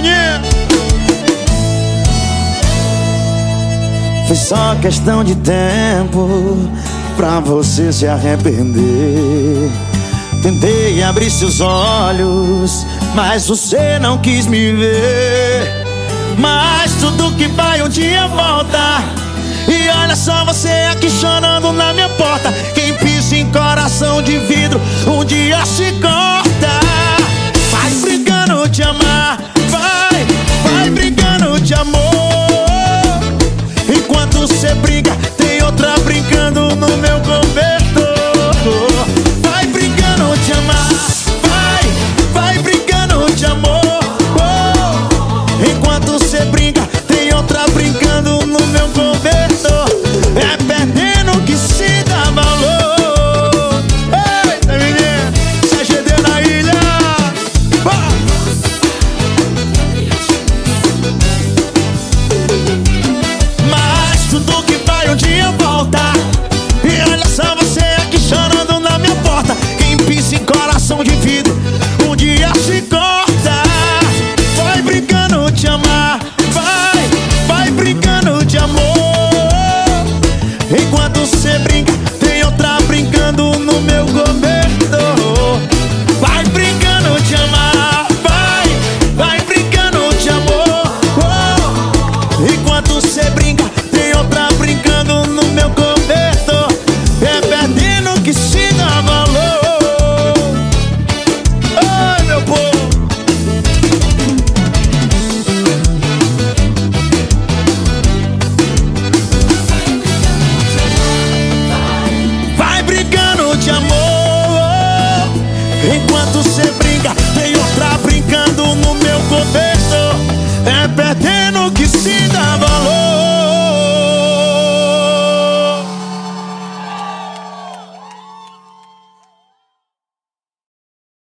menino. Foi só questão de tempo pra você se arrepender. Tentei abrir seus olhos, mas você não quis me ver. Mas tudo que vai um dia volta. E olha só você aqui chorando na minha porta. Quem pisa em coração de vidro, um dia se corta. Vai brincando de amar. Brinca, Enquanto você brinca, tem outra brincando no meu cobertor. Vai brincando de amar, vai, vai brincando de amor. Oh, Enquanto você brinca, Enquanto você brinca, tem outra brincando no meu.